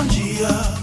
bom dia.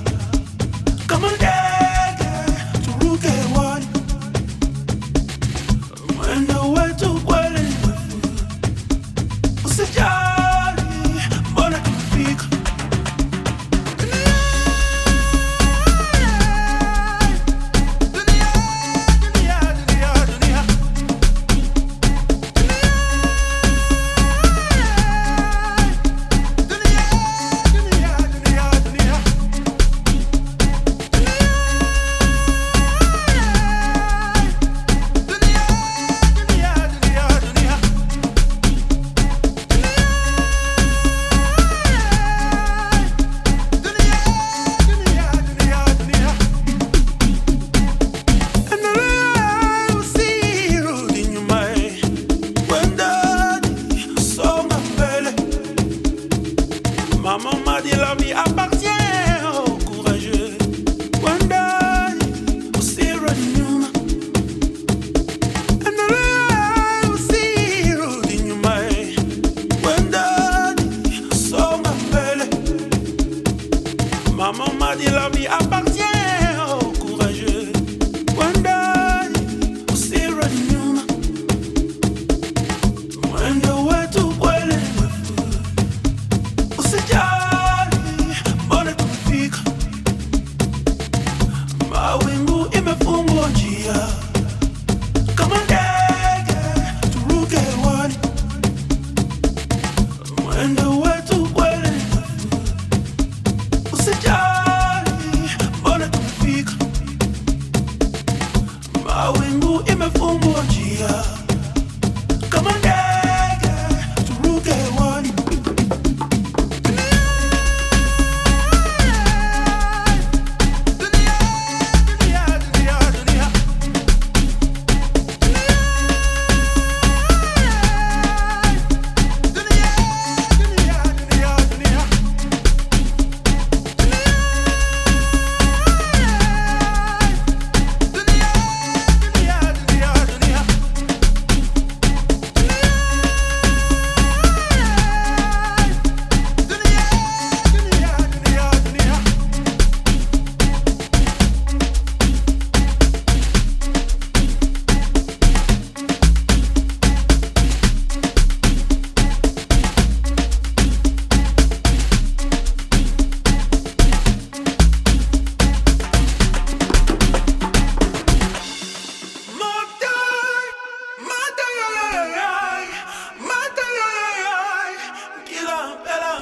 por um bom dia.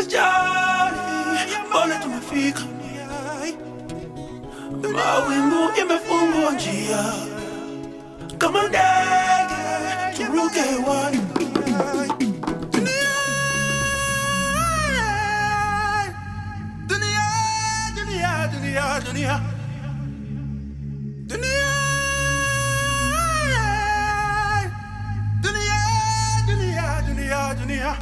a journey, tumefika. Mawingu njia. Kama ndege turuke dunia, dunia, dunia, dunia, dunia, dunia, dunia.